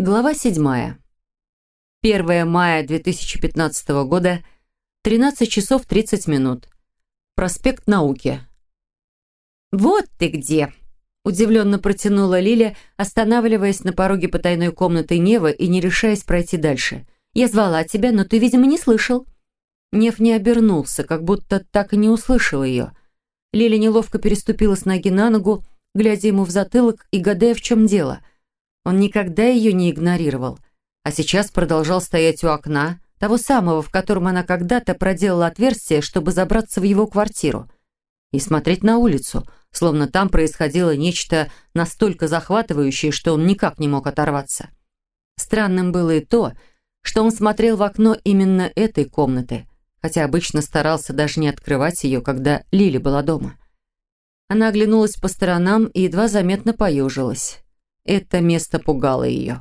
Глава 7. 1 мая 2015 года, 13 часов 30 минут. Проспект Науки. «Вот ты где!» – удивленно протянула Лиля, останавливаясь на пороге потайной комнаты Нева и не решаясь пройти дальше. «Я звала тебя, но ты, видимо, не слышал». Нев не обернулся, как будто так и не услышал ее. Лиля неловко переступила с ноги на ногу, глядя ему в затылок и гадая, в чем дело – он никогда ее не игнорировал, а сейчас продолжал стоять у окна, того самого, в котором она когда-то проделала отверстие, чтобы забраться в его квартиру, и смотреть на улицу, словно там происходило нечто настолько захватывающее, что он никак не мог оторваться. Странным было и то, что он смотрел в окно именно этой комнаты, хотя обычно старался даже не открывать ее, когда Лили была дома. Она оглянулась по сторонам и едва заметно поежилась. Это место пугало ее.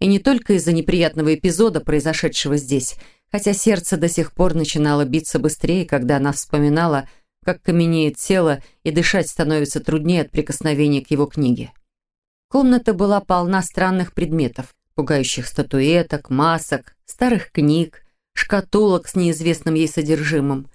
И не только из-за неприятного эпизода, произошедшего здесь, хотя сердце до сих пор начинало биться быстрее, когда она вспоминала, как каменеет тело и дышать становится труднее от прикосновения к его книге. Комната была полна странных предметов, пугающих статуэток, масок, старых книг, шкатулок с неизвестным ей содержимым.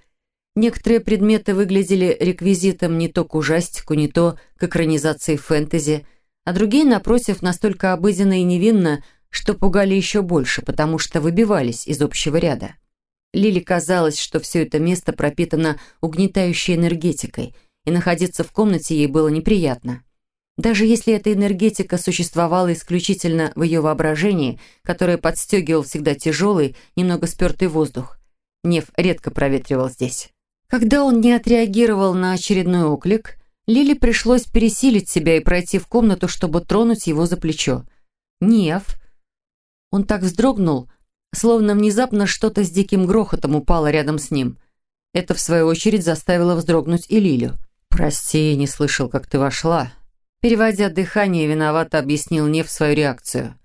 Некоторые предметы выглядели реквизитом не то к ужастику, не то к экранизации фэнтези – а другие, напротив, настолько обыденно и невинно, что пугали еще больше, потому что выбивались из общего ряда. Лиле казалось, что все это место пропитано угнетающей энергетикой, и находиться в комнате ей было неприятно. Даже если эта энергетика существовала исключительно в ее воображении, которое подстегивал всегда тяжелый, немного спертый воздух. Нев редко проветривал здесь. Когда он не отреагировал на очередной оклик, Лиле пришлось пересилить себя и пройти в комнату, чтобы тронуть его за плечо. «Нев!» Он так вздрогнул, словно внезапно что-то с диким грохотом упало рядом с ним. Это, в свою очередь, заставило вздрогнуть и Лилю. «Прости, не слышал, как ты вошла». Переводя дыхание, виновато объяснил Нев свою реакцию.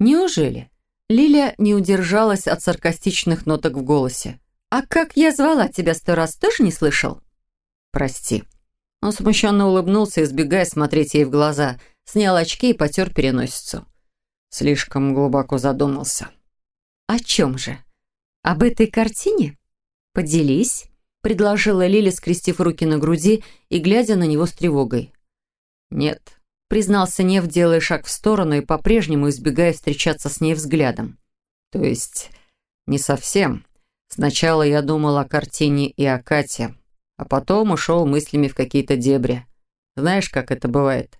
«Неужели?» Лиля не удержалась от саркастичных ноток в голосе. «А как я звала тебя сто раз, тоже не слышал?» «Прости», он смущенно улыбнулся, избегая смотреть ей в глаза, снял очки и потер переносицу. Слишком глубоко задумался. «О чем же? Об этой картине? Поделись», — предложила Лиля, скрестив руки на груди и глядя на него с тревогой. «Нет», — признался Нев, делая шаг в сторону и по-прежнему избегая встречаться с ней взглядом. «То есть, не совсем. Сначала я думал о картине и о Кате, а потом ушел мыслями в какие-то дебри. Знаешь, как это бывает?»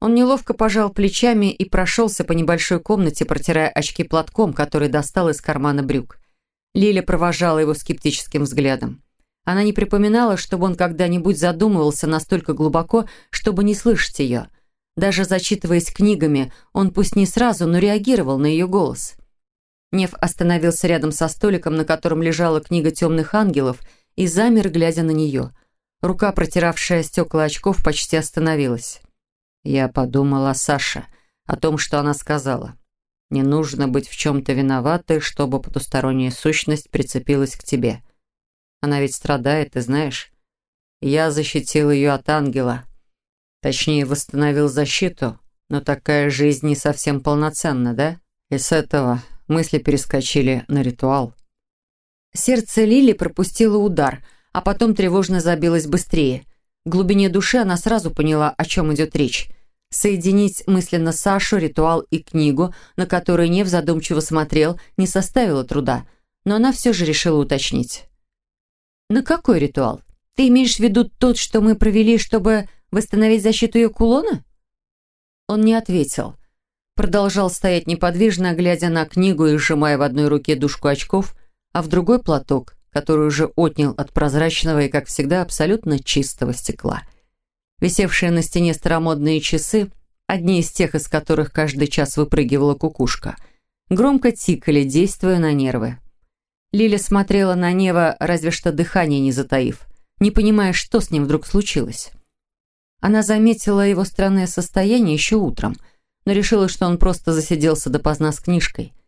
Он неловко пожал плечами и прошелся по небольшой комнате, протирая очки платком, который достал из кармана брюк. Лиля провожала его скептическим взглядом. Она не припоминала, чтобы он когда-нибудь задумывался настолько глубоко, чтобы не слышать ее. Даже зачитываясь книгами, он пусть не сразу, но реагировал на ее голос. Нев остановился рядом со столиком, на котором лежала книга «Темных ангелов», и замер, глядя на нее. Рука, протиравшая стекла очков, почти остановилась. Я подумала о Саше, о том, что она сказала. Не нужно быть в чем-то виноватой, чтобы потусторонняя сущность прицепилась к тебе. Она ведь страдает, ты знаешь. Я защитил ее от ангела. Точнее, восстановил защиту, но такая жизнь не совсем полноценна, да? И с этого мысли перескочили на ритуал. Сердце Лили пропустило удар, а потом тревожно забилось быстрее. В глубине души она сразу поняла, о чем идет речь. Соединить мысленно Сашу, ритуал и книгу, на которую Нев задумчиво смотрел, не составило труда, но она все же решила уточнить. «На какой ритуал? Ты имеешь в виду тот, что мы провели, чтобы восстановить защиту ее кулона?» Он не ответил. Продолжал стоять неподвижно, глядя на книгу и сжимая в одной руке дужку очков, а в другой платок, который уже отнял от прозрачного и, как всегда, абсолютно чистого стекла. Висевшие на стене старомодные часы, одни из тех, из которых каждый час выпрыгивала кукушка, громко тикали, действуя на нервы. Лиля смотрела на Нева, разве что дыхание не затаив, не понимая, что с ним вдруг случилось. Она заметила его странное состояние еще утром, но решила, что он просто засиделся допоздна с книжкой –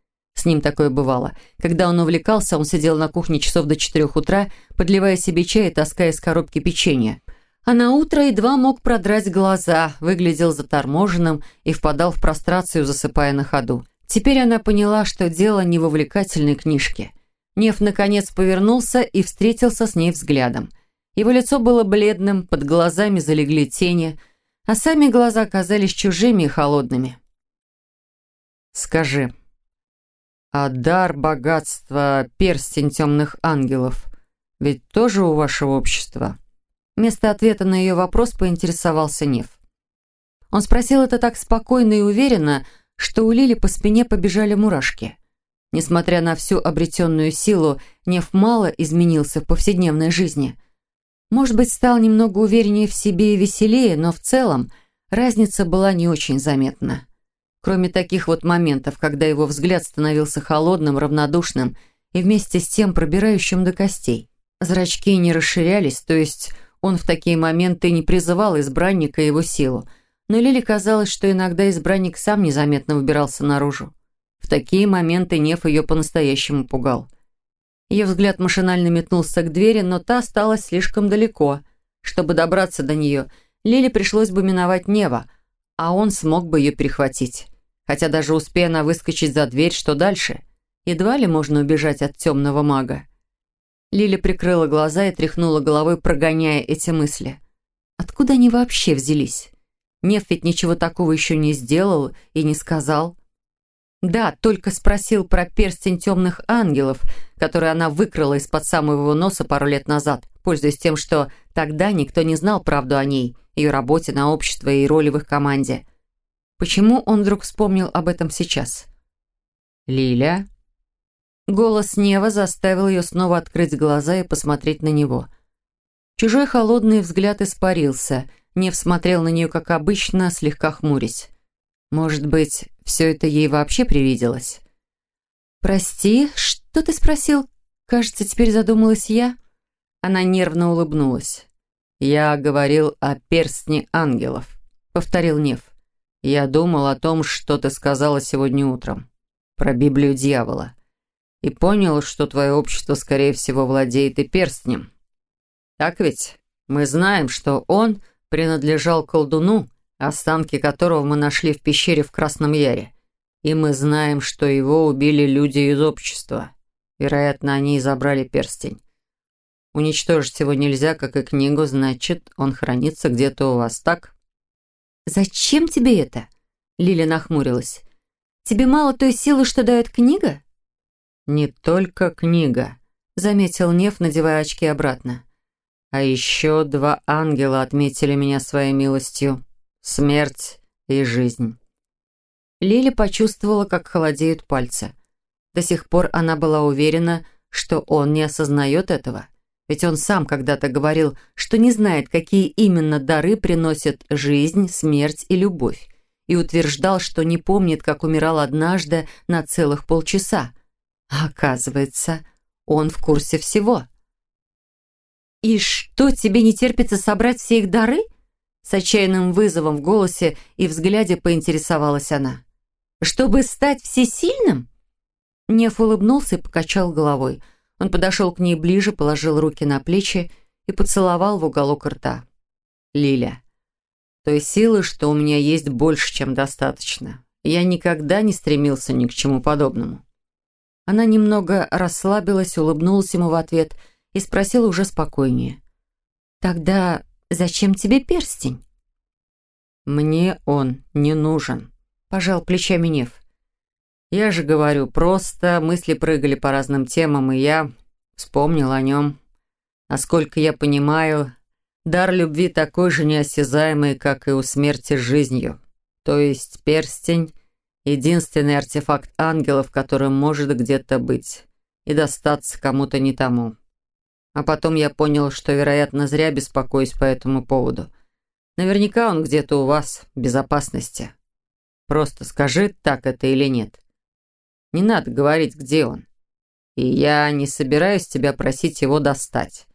с ним такое бывало. Когда он увлекался, он сидел на кухне часов до четырех утра, подливая себе чай и таская из коробки печенье. А на утро едва мог продрать глаза, выглядел заторможенным и впадал в прострацию, засыпая на ходу. Теперь она поняла, что дело не в увлекательной книжке. Нев наконец повернулся и встретился с ней взглядом. Его лицо было бледным, под глазами залегли тени, а сами глаза оказались чужими и холодными. «Скажи, а дар, богатства, перстень темных ангелов ведь тоже у вашего общества?» Вместо ответа на ее вопрос поинтересовался Нев. Он спросил это так спокойно и уверенно, что у Лили по спине побежали мурашки. Несмотря на всю обретенную силу, Нев мало изменился в повседневной жизни. Может быть, стал немного увереннее в себе и веселее, но в целом разница была не очень заметна. Кроме таких вот моментов, когда его взгляд становился холодным, равнодушным и вместе с тем пробирающим до костей. Зрачки не расширялись, то есть он в такие моменты не призывал избранника его силу, но Лиле казалось, что иногда избранник сам незаметно выбирался наружу. В такие моменты Нев ее по-настоящему пугал. Ее взгляд машинально метнулся к двери, но та осталась слишком далеко. Чтобы добраться до нее, Лиле пришлось бы миновать Нева, а он смог бы ее перехватить. Хотя даже успея она выскочить за дверь, что дальше? Едва ли можно убежать от темного мага. Лиля прикрыла глаза и тряхнула головой, прогоняя эти мысли. Откуда они вообще взялись? Нев ведь ничего такого еще не сделал и не сказал. Да, только спросил про перстень темных ангелов, который она выкрала из-под самого его носа пару лет назад, пользуясь тем, что тогда никто не знал правду о ней, ее работе на общество и роли в их команде. Почему он вдруг вспомнил об этом сейчас? «Лиля?» Голос Нева заставил ее снова открыть глаза и посмотреть на него. Чужой холодный взгляд испарился. Нев смотрел на нее, как обычно, слегка хмурясь. Может быть, все это ей вообще привиделось? «Прости, что ты спросил? Кажется, теперь задумалась я». Она нервно улыбнулась. «Я говорил о перстне ангелов», — повторил Нев. «Я думал о том, что ты сказала сегодня утром. Про Библию дьявола и понял, что твое общество, скорее всего, владеет и перстнем. Так ведь? Мы знаем, что он принадлежал колдуну, останки которого мы нашли в пещере в Красном Яре. И мы знаем, что его убили люди из общества. Вероятно, они и забрали перстень. Уничтожить его нельзя, как и книгу, значит, он хранится где-то у вас, так? «Зачем тебе это?» Лиля нахмурилась. «Тебе мало той силы, что дает книга?» «Не только книга», — заметил Нев, надевая очки обратно. «А еще два ангела отметили меня своей милостью. Смерть и жизнь». Лили почувствовала, как холодеют пальцы. До сих пор она была уверена, что он не осознает этого. Ведь он сам когда-то говорил, что не знает, какие именно дары приносят жизнь, смерть и любовь, и утверждал, что не помнит, как умирал однажды на целых полчаса. А оказывается, он в курсе всего. «И что, тебе не терпится собрать все их дары?» С отчаянным вызовом в голосе и взгляде поинтересовалась она. «Чтобы стать всесильным?» Неф улыбнулся и покачал головой. Он подошел к ней ближе, положил руки на плечи и поцеловал в уголок рта. «Лиля, той силы, что у меня есть больше, чем достаточно. Я никогда не стремился ни к чему подобному. Она немного расслабилась, улыбнулась ему в ответ и спросила уже спокойнее. «Тогда зачем тебе перстень?» «Мне он не нужен», — пожал плечами Нев. «Я же говорю, просто мысли прыгали по разным темам, и я вспомнил о нем. Насколько я понимаю, дар любви такой же неосязаемый, как и у смерти с жизнью. То есть перстень Единственный артефакт ангелов, который может где-то быть и достаться кому-то не тому. А потом я понял, что, вероятно, зря беспокоюсь по этому поводу. Наверняка он где-то у вас, в безопасности. Просто скажи, так это или нет. Не надо говорить, где он. И я не собираюсь тебя просить его достать.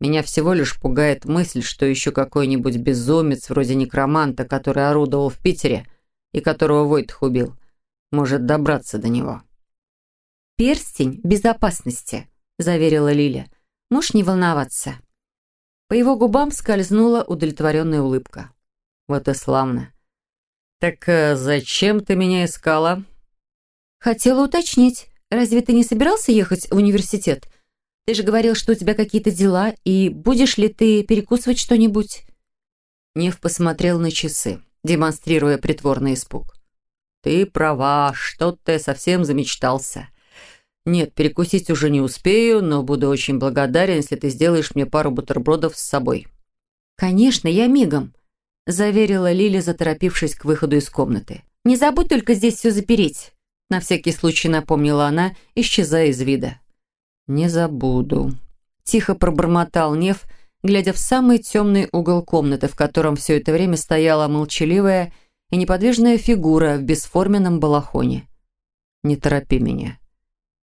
Меня всего лишь пугает мысль, что еще какой-нибудь безумец, вроде некроманта, который орудовал в Питере, — и которого Войтх убил, может добраться до него. «Перстень безопасности», — заверила Лиля. «Можешь не волноваться». По его губам скользнула удовлетворенная улыбка. «Вот и славно. Так э, зачем ты меня искала?» «Хотела уточнить. Разве ты не собирался ехать в университет? Ты же говорил, что у тебя какие-то дела, и будешь ли ты перекусывать что-нибудь?» Нев посмотрел на часы, демонстрируя притворный испуг. «Ты права, что-то совсем замечтался. Нет, перекусить уже не успею, но буду очень благодарен, если ты сделаешь мне пару бутербродов с собой». «Конечно, я мигом», — заверила Лили, заторопившись к выходу из комнаты. «Не забудь только здесь все запереть», — на всякий случай напомнила она, исчезая из вида. «Не забуду», — тихо пробормотал Нев, глядя в самый темный угол комнаты, в котором все это время стояла молчаливая и неподвижная фигура в бесформенном балахоне. «Не торопи меня.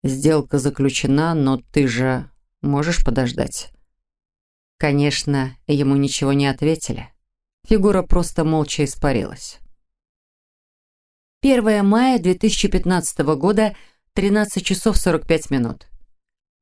Сделка заключена, но ты же можешь подождать?» Конечно, ему ничего не ответили. Фигура просто молча испарилась. 1 мая 2015 года, 13 часов 45 минут.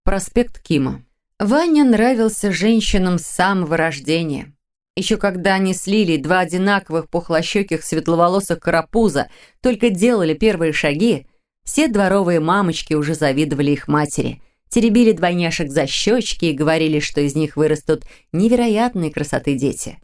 Проспект Кима. Ваня нравился женщинам с самого рождения. Еще когда они слили два одинаковых пухлощеких светловолосых карапуза, только делали первые шаги, все дворовые мамочки уже завидовали их матери, теребили двойняшек за щечки и говорили, что из них вырастут невероятной красоты дети.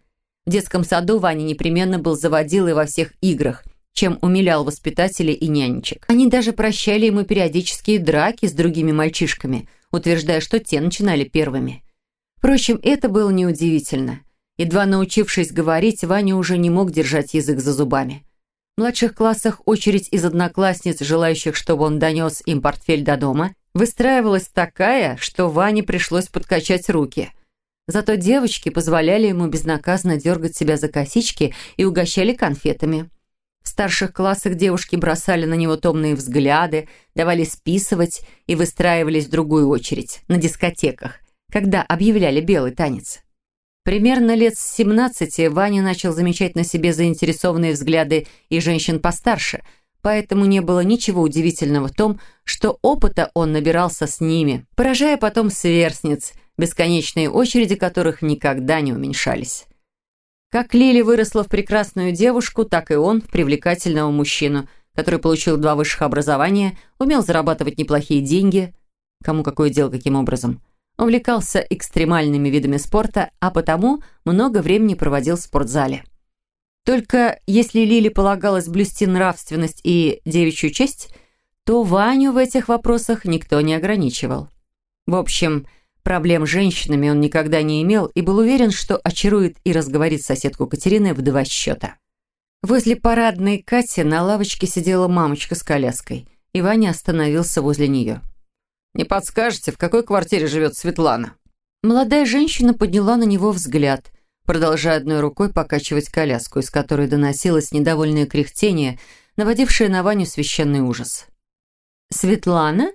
В детском саду Ваня непременно был заводилой во всех играх, чем умилял воспитателей и нянечек. Они даже прощали ему периодические драки с другими мальчишками – утверждая, что те начинали первыми. Впрочем, это было неудивительно. Едва научившись говорить, Ваня уже не мог держать язык за зубами. В младших классах очередь из одноклассниц, желающих, чтобы он донес им портфель до дома, выстраивалась такая, что Ване пришлось подкачать руки. Зато девочки позволяли ему безнаказанно дергать себя за косички и угощали конфетами. В старших классах девушки бросали на него томные взгляды, давали списывать и выстраивались в другую очередь, на дискотеках, когда объявляли белый танец. Примерно лет с 17 Ваня начал замечать на себе заинтересованные взгляды и женщин постарше, поэтому не было ничего удивительного в том, что опыта он набирался с ними, поражая потом сверстниц, бесконечные очереди которых никогда не уменьшались. Как Лили выросла в прекрасную девушку, так и он в привлекательного мужчину, который получил два высших образования, умел зарабатывать неплохие деньги. Кому какое дело, каким образом. Увлекался экстремальными видами спорта, а потому много времени проводил в спортзале. Только если Лили полагалось блюсти нравственность и девичью честь, то Ваню в этих вопросах никто не ограничивал. В общем, Проблем с женщинами он никогда не имел и был уверен, что очарует и разговорит соседку Катерины в два счета. Возле парадной Кати на лавочке сидела мамочка с коляской, и Ваня остановился возле нее. «Не подскажете, в какой квартире живет Светлана?» Молодая женщина подняла на него взгляд, продолжая одной рукой покачивать коляску, из которой доносилось недовольное кряхтение, наводившее на Ваню священный ужас. «Светлана?»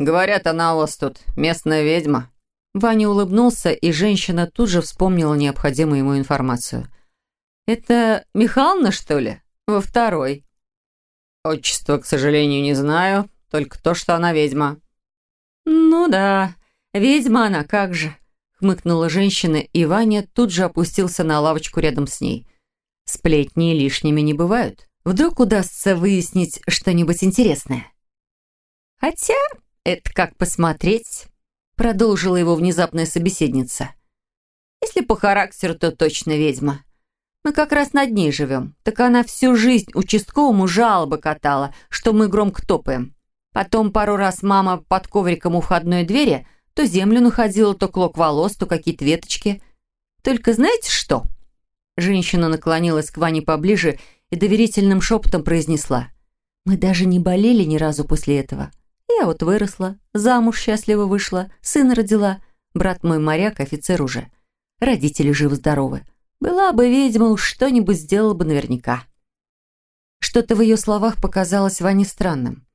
«Говорят, она у вас тут местная ведьма». Ваня улыбнулся, и женщина тут же вспомнила необходимую ему информацию. «Это Михайловна, что ли? Во второй?» «Отчество, к сожалению, не знаю, только то, что она ведьма». «Ну да, ведьма она, как же», — хмыкнула женщина, и Ваня тут же опустился на лавочку рядом с ней. «Сплетни лишними не бывают. Вдруг удастся выяснить что-нибудь интересное?» «Хотя «Это как посмотреть», — продолжила его внезапная собеседница. «Если по характеру, то точно ведьма. Мы как раз над ней живем. Так она всю жизнь участковому жалобы катала, что мы громко топаем. Потом пару раз мама под ковриком у входной двери то землю находила, то клок волос, то какие-то веточки. Только знаете что?» Женщина наклонилась к Ване поближе и доверительным шепотом произнесла. «Мы даже не болели ни разу после этого. Я вот выросла, замуж счастливо вышла, сына родила. Брат мой моряк, офицер уже. Родители живы-здоровы. Была бы ведьма, уж что-нибудь сделала бы наверняка. Что-то в ее словах показалось Ване странным.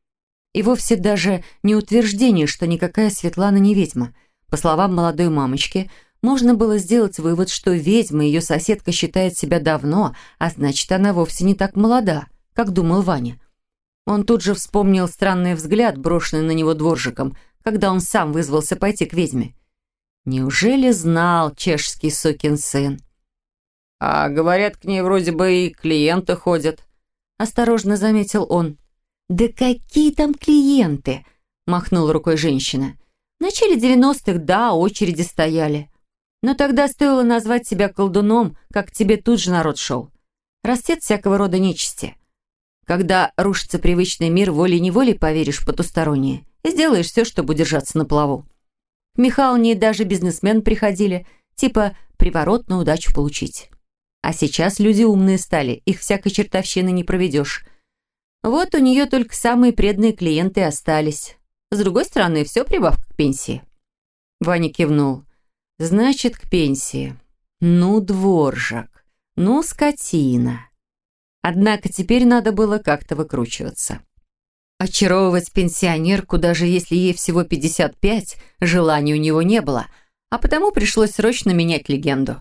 И вовсе даже не утверждение, что никакая Светлана не ведьма. По словам молодой мамочки, можно было сделать вывод, что ведьма ее соседка считает себя давно, а значит, она вовсе не так молода, как думал Ваня. Он тут же вспомнил странный взгляд, брошенный на него дворжиком, когда он сам вызвался пойти к ведьме. Неужели знал чешский сукин сын? «А говорят, к ней вроде бы и клиенты ходят», — осторожно заметил он. «Да какие там клиенты?» — махнула рукой женщина. «В начале девяностых, да, очереди стояли. Но тогда стоило назвать себя колдуном, как тебе тут же народ шел. Растет всякого рода нечисти. Когда рушится привычный мир, волей-неволей поверишь в потустороннее и сделаешь все, чтобы удержаться на плаву. К Михалне даже бизнесмен приходили, типа приворот на удачу получить. А сейчас люди умные стали, их всякой чертовщины не проведешь. Вот у нее только самые преданные клиенты остались. С другой стороны, все прибавка к пенсии. Ваня кивнул. Значит, к пенсии. Ну, дворжак. Ну, скотина. Однако теперь надо было как-то выкручиваться. Очаровывать пенсионерку, даже если ей всего 55, желания у него не было, а потому пришлось срочно менять легенду.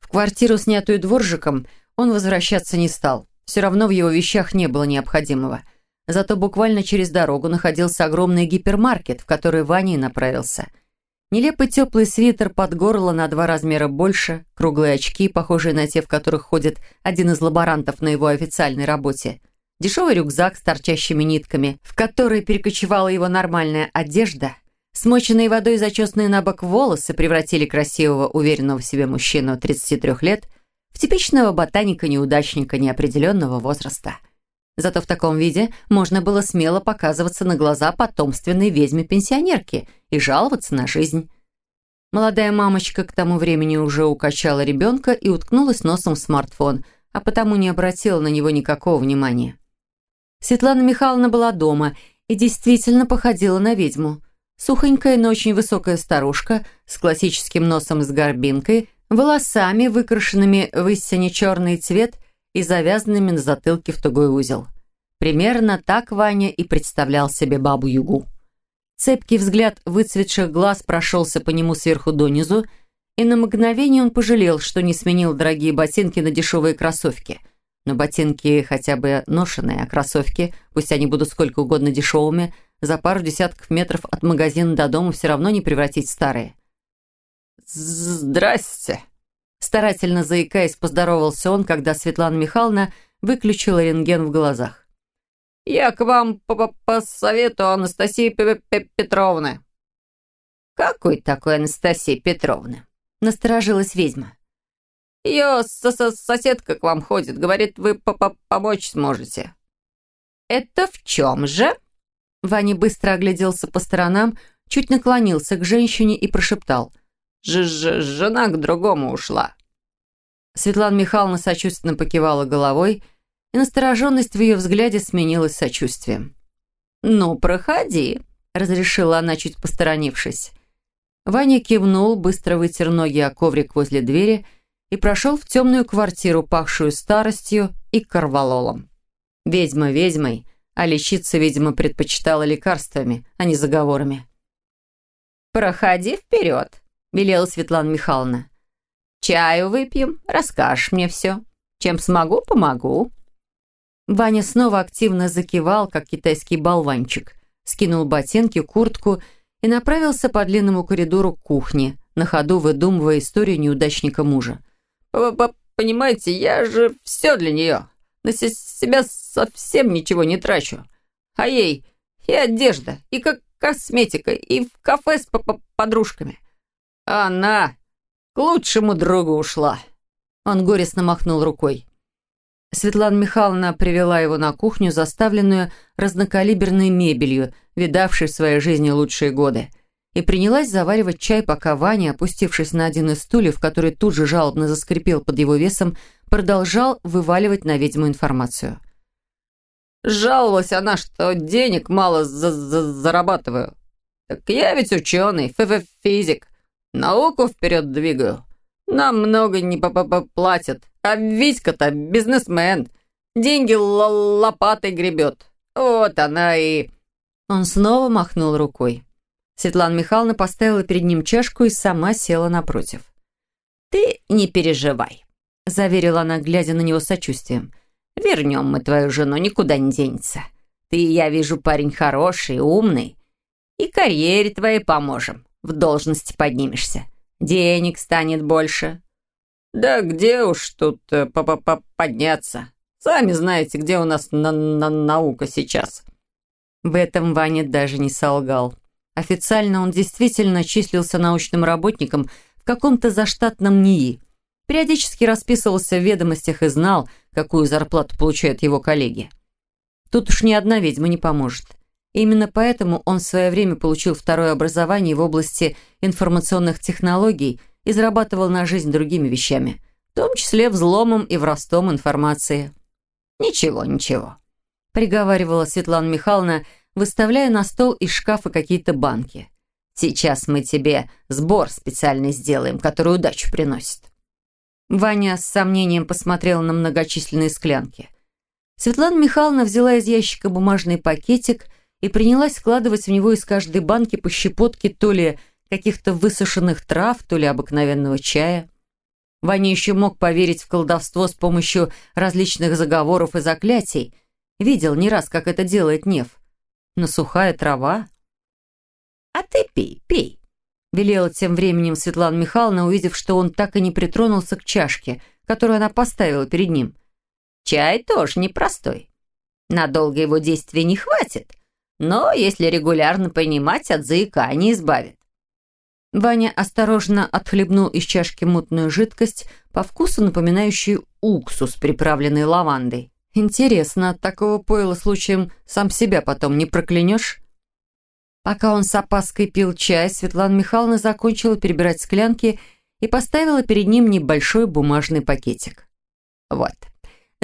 В квартиру, снятую дворжиком, он возвращаться не стал. Все равно в его вещах не было необходимого. Зато буквально через дорогу находился огромный гипермаркет, в который Ваня и направился – Нелепый теплый свитер под горло на два размера больше, круглые очки, похожие на те, в которых ходит один из лаборантов на его официальной работе, дешевый рюкзак с торчащими нитками, в который перекочевала его нормальная одежда, смоченные водой зачесанные на бок волосы превратили красивого, уверенного в себе мужчину 33 лет в типичного ботаника-неудачника неопределенного возраста. Зато в таком виде можно было смело показываться на глаза потомственной ведьме-пенсионерки и жаловаться на жизнь. Молодая мамочка к тому времени уже укачала ребенка и уткнулась носом в смартфон, а потому не обратила на него никакого внимания. Светлана Михайловна была дома и действительно походила на ведьму. Сухонькая, но очень высокая старушка с классическим носом с горбинкой, волосами, выкрашенными в истине черный цвет – и завязанными на затылке в тугой узел. Примерно так Ваня и представлял себе бабу-югу. Цепкий взгляд выцветших глаз прошелся по нему сверху донизу, и на мгновение он пожалел, что не сменил дорогие ботинки на дешевые кроссовки. Но ботинки хотя бы ношеные, а кроссовки, пусть они будут сколько угодно дешевыми, за пару десятков метров от магазина до дома все равно не превратить в старые. «Здрасте!» Старательно заикаясь, поздоровался он, когда Светлана Михайловна выключила рентген в глазах. «Я к вам по, -по, по совету Анастасии П -П Петровны». «Какой такой Анастасии Петровны?» Насторожилась ведьма. «Ее соседка к вам ходит. Говорит, вы по -по помочь сможете». «Это в чем же?» Ваня быстро огляделся по сторонам, чуть наклонился к женщине и прошептал. «Ж -ж «Жена к другому ушла». Светлана Михайловна сочувственно покивала головой, и настороженность в ее взгляде сменилась сочувствием. «Ну, проходи», — разрешила она, чуть посторонившись. Ваня кивнул, быстро вытер ноги о коврик возле двери и прошел в темную квартиру, пахшую старостью и корвалолом. Ведьма ведьмой, а лечиться, видимо, предпочитала лекарствами, а не заговорами. «Проходи вперед», — велела Светлана Михайловна. Чаю выпьем, расскажешь мне все. Чем смогу, помогу». Ваня снова активно закивал, как китайский болванчик, скинул ботинки, куртку и направился по длинному коридору к кухне, на ходу выдумывая историю неудачника мужа. «Понимаете, я же все для нее. На себя совсем ничего не трачу. А ей и одежда, и как косметика, и в кафе с подружками. Она к лучшему другу ушла». Он горестно махнул рукой. Светлана Михайловна привела его на кухню, заставленную разнокалиберной мебелью, видавшей в своей жизни лучшие годы, и принялась заваривать чай, пока Ваня, опустившись на один из стульев, который тут же жалобно заскрипел под его весом, продолжал вываливать на ведьму информацию. «Жаловалась она, что денег мало за -за зарабатываю. Так я ведь ученый, физик. Науку вперед двигаю. Нам много не п платят. А Витька-то бизнесмен. Деньги лопатой гребет. Вот она и...» Он снова махнул рукой. Светлана Михайловна поставила перед ним чашку и сама села напротив. «Ты не переживай», — заверила она, глядя на него сочувствием. «Вернем мы твою жену, никуда не денется. Ты, я вижу, парень хороший, умный. И карьере твоей поможем. В должности поднимешься. Денег станет больше». «Да где уж тут по -по -по подняться? Сами знаете, где у нас на на наука сейчас». В этом Ваня даже не солгал. Официально он действительно числился научным работником в каком-то заштатном НИИ. Периодически расписывался в ведомостях и знал, какую зарплату получают его коллеги. Тут уж ни одна ведьма не поможет. Именно поэтому он в свое время получил второе образование в области информационных технологий и зарабатывал на жизнь другими вещами, в том числе взломом и врастом информации. «Ничего, ничего», — приговаривала Светлана Михайловна, выставляя на стол из шкафа какие-то банки. «Сейчас мы тебе сбор специальный сделаем, который удачу приносит». Ваня с сомнением посмотрела на многочисленные склянки. Светлана Михайловна взяла из ящика бумажный пакетик и принялась складывать в него из каждой банки по щепотке то ли каких-то высушенных трав, то ли обыкновенного чая. Ваня еще мог поверить в колдовство с помощью различных заговоров и заклятий. Видел не раз, как это делает Нев. Но сухая трава... «А ты пей, пей», велела тем временем Светлана Михайловна, увидев, что он так и не притронулся к чашке, которую она поставила перед ним. «Чай тоже непростой. Надолго его действия не хватит, но если регулярно принимать, от заикания избавит». Ваня осторожно отхлебнул из чашки мутную жидкость, по вкусу напоминающую уксус, приправленный лавандой. Интересно, от такого пойла случаем сам себя потом не проклянешь? Пока он с опаской пил чай, Светлана Михайловна закончила перебирать склянки и поставила перед ним небольшой бумажный пакетик. «Вот,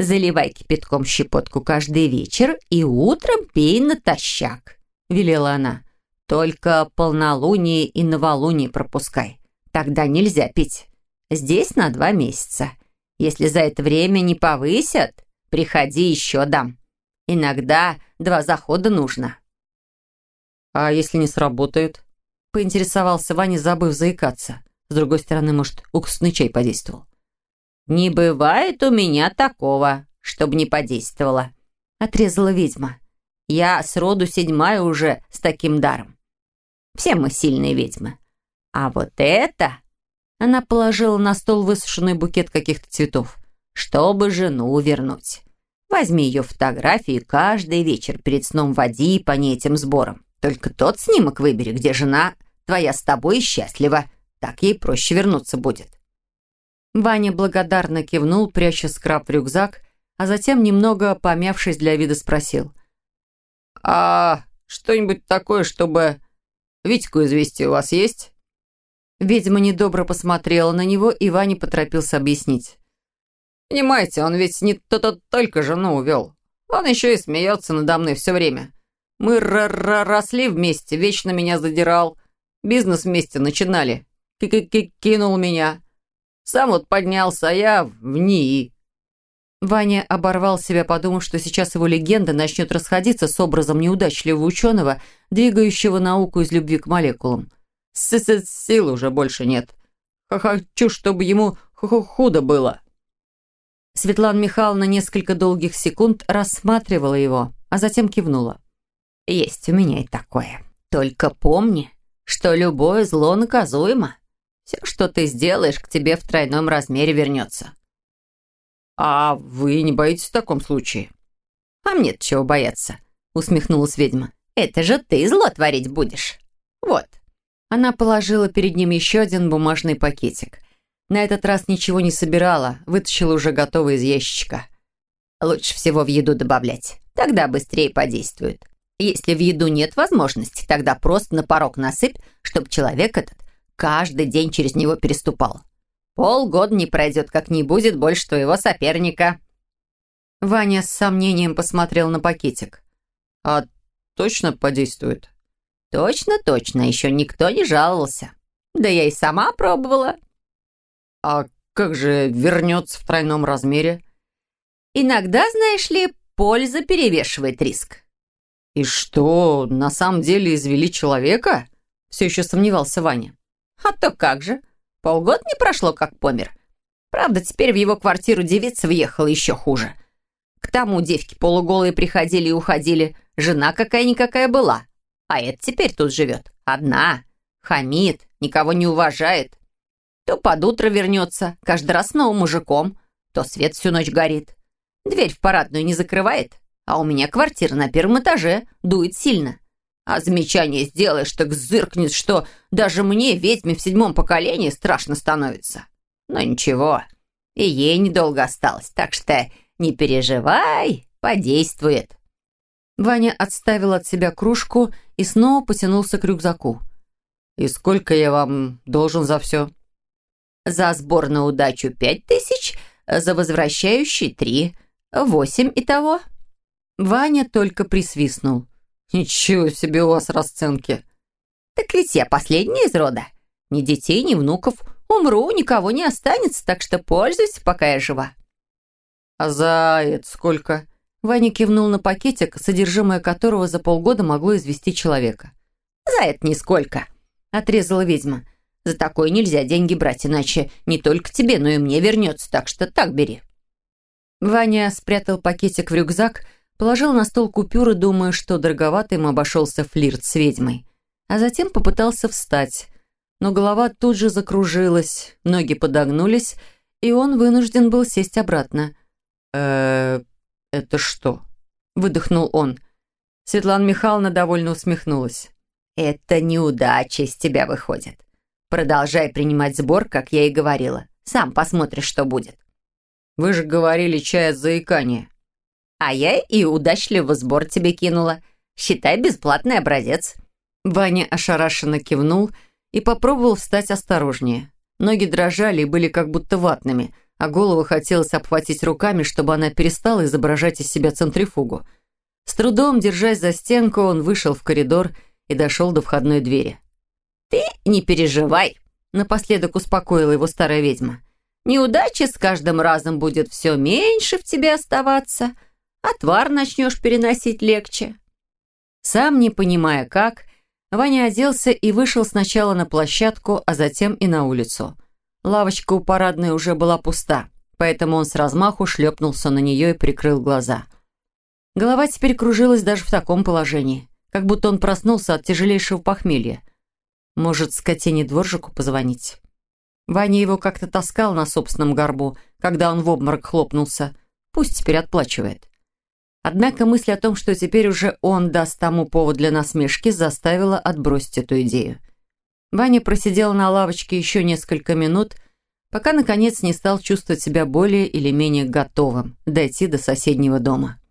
заливай кипятком щепотку каждый вечер и утром пей натощак», — велела она. «Только полнолуние и новолуние пропускай. Тогда нельзя пить. Здесь на два месяца. Если за это время не повысят, приходи еще дам. Иногда два захода нужно». «А если не сработают?» — поинтересовался Ваня, забыв заикаться. С другой стороны, может, уксусный чай подействовал. «Не бывает у меня такого, чтобы не подействовало», — отрезала ведьма. «Я сроду седьмая уже с таким даром. Все мы сильные ведьмы. А вот это...» Она положила на стол высушенный букет каких-то цветов. «Чтобы жену вернуть. Возьми ее фотографии каждый вечер перед сном води по ней этим сбором. Только тот снимок выбери, где жена твоя с тобой счастлива. Так ей проще вернуться будет». Ваня благодарно кивнул, пряча скраб в рюкзак, а затем, немного помявшись для вида, спросил. «А что-нибудь такое, чтобы Витьку извести у вас есть?» Ведьма недобро посмотрела на него, и Ваня поторопился объяснить. «Понимаете, он ведь не то-то только жену увел. Он еще и смеется надо мной все время. Мы росли вместе, вечно меня задирал. Бизнес вместе начинали. К -к -к Кинул меня. Сам вот поднялся, а я в НИИ. Ваня оборвал себя, подумав, что сейчас его легенда начнет расходиться с образом неудачливого ученого, двигающего науку из любви к молекулам. С -с Сил уже больше нет. Хочу, чтобы ему худо было. Светлана Михайловна несколько долгих секунд рассматривала его, а затем кивнула. Есть у меня и такое. Только помни, что любое зло наказуемо. Все, что ты сделаешь, к тебе в тройном размере вернется. А вы не боитесь в таком случае? А мне чего бояться, усмехнулась ведьма. Это же ты зло творить будешь. Вот. Она положила перед ним еще один бумажный пакетик. На этот раз ничего не собирала, вытащила уже готовый из ящичка. Лучше всего в еду добавлять. Тогда быстрее подействует. Если в еду нет возможности, тогда просто на порог насыпь, чтобы человек этот каждый день через него переступал. Полгода не пройдет, как не будет больше твоего соперника». Ваня с сомнением посмотрел на пакетик. «А точно подействует?» «Точно, точно. Еще никто не жаловался. Да я и сама пробовала». «А как же вернется в тройном размере?» «Иногда, знаешь ли, польза перевешивает риск. «И что, на самом деле извели человека?» Все еще сомневался Ваня. «А то как же. Полгода не прошло, как помер. Правда, теперь в его квартиру девица въехала еще хуже. К тому девки полуголые приходили и уходили. Жена какая-никакая была. А это теперь тут живет. Одна. Хамит, никого не уважает. То под утро вернется, каждый раз снова мужиком, то свет всю ночь горит. Дверь в парадную не закрывает, а у меня квартира на первом этаже, дует сильно. А замечание сделаешь, так зыркнет, что даже мне, ведьме в седьмом поколении, страшно становится. Но ничего, и ей недолго осталось, так что не переживай, подействует. Ваня отставил от себя кружку и снова потянулся к рюкзаку. «И сколько я вам должен за все?» «За сбор на удачу пять тысяч, за возвращающий три, восемь и того». Ваня только присвистнул. «Ничего себе у вас расценки!» «Так ведь я последняя из рода. Ни детей, ни внуков. Умру, никого не останется, так что пользуйся, пока я жива». «А за это сколько?» Ваня кивнул на пакетик, содержимое которого за полгода могло извести человека. «За это нисколько», — отрезала ведьма. «За такое нельзя деньги брать, иначе не только тебе, но и мне вернется, так что так бери». Ваня спрятал пакетик в рюкзак, положил на стол купюры, думая, что дороговато ему обошелся флирт с ведьмой. А затем попытался встать. Но голова тут же закружилась, ноги подогнулись, и он вынужден был сесть обратно. э это что?» — выдохнул он. Светлана Михайловна довольно усмехнулась. «Это неудача из тебя выходит. Продолжай принимать сбор, как я и говорила. Сам посмотришь, что будет». «Вы же говорили чай от заикания». А я и удачливо сбор тебе кинула. Считай бесплатный образец». Ваня ошарашенно кивнул и попробовал встать осторожнее. Ноги дрожали и были как будто ватными, а голову хотелось обхватить руками, чтобы она перестала изображать из себя центрифугу. С трудом, держась за стенку, он вышел в коридор и дошел до входной двери. «Ты не переживай», — напоследок успокоила его старая ведьма. «Неудачи с каждым разом будет все меньше в тебе оставаться» отвар начнешь переносить легче». Сам не понимая как, Ваня оделся и вышел сначала на площадку, а затем и на улицу. Лавочка у парадной уже была пуста, поэтому он с размаху шлепнулся на нее и прикрыл глаза. Голова теперь кружилась даже в таком положении, как будто он проснулся от тяжелейшего похмелья. Может, скотине-дворжику позвонить? Ваня его как-то таскал на собственном горбу, когда он в обморок хлопнулся. Пусть теперь отплачивает. Однако мысль о том, что теперь уже он даст тому повод для насмешки, заставила отбросить эту идею. Ваня просидел на лавочке еще несколько минут, пока, наконец, не стал чувствовать себя более или менее готовым дойти до соседнего дома.